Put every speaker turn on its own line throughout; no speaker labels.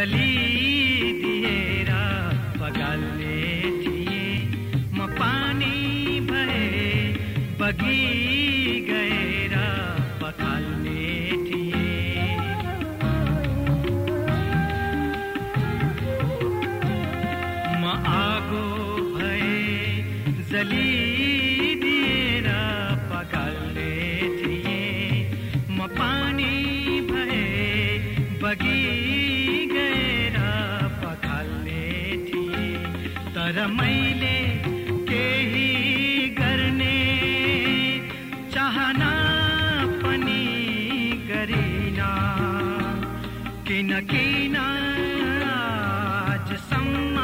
जलिदिएर पगाल्ने थिएँ म पानी भए बगी गएर पखाल्ने थिएँ म आगो भए जलिदिएर मैले केही गर्ने, चाहना पनि गरिनँ किन किन आजसम्म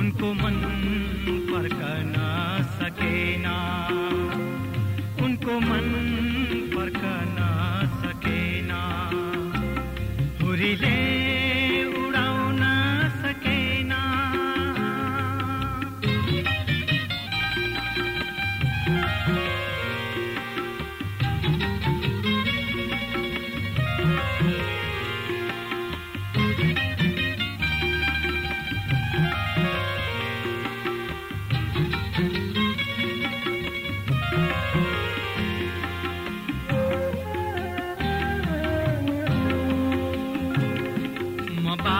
उनको मन फर्कन सकेना। उनको मन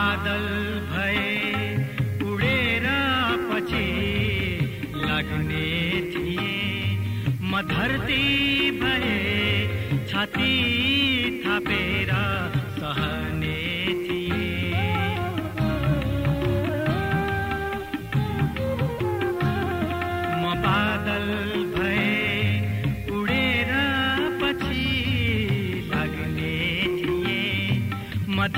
बादल भए उडेर पछि लाग्ने थिएँ। म धरती भए छाती थापेर सहने थिएँ।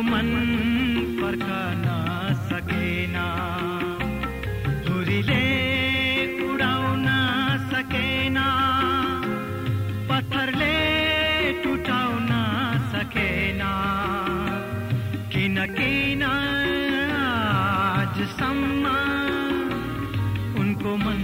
उनको मन फर्कन सकेना धुरीले उडाउन सकेना पत्थरले टुटाउन सकेना किन किन फर्कन सकेना उनको मन